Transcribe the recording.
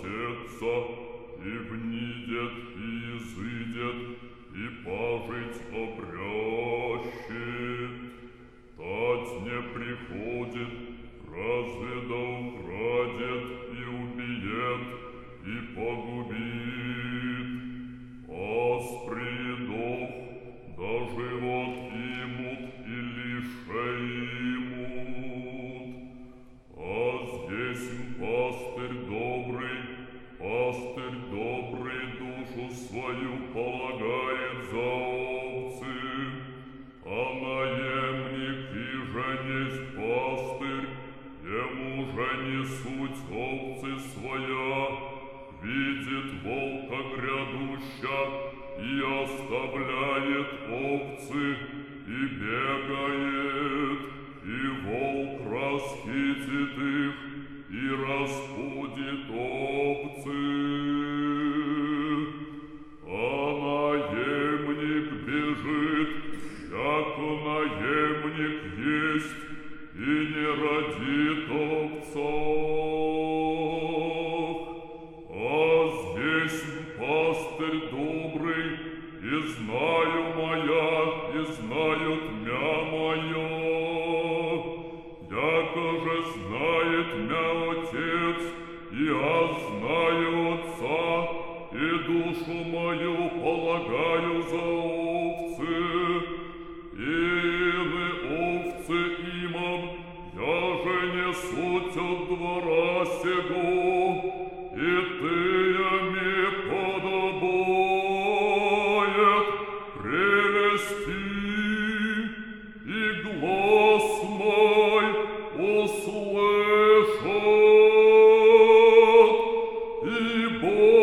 сердца и свою полагает за овцы, а наемник и женесть пастырь, ему же не суть овцы своя, видит волка грядуща и оставляет овцы и бегает, и волк расхитит их и распудит знаю Отца, и душу мою полагаю за. суть от двора сего, и ты ими подобает прелести, и глаз мой услышит, и Бог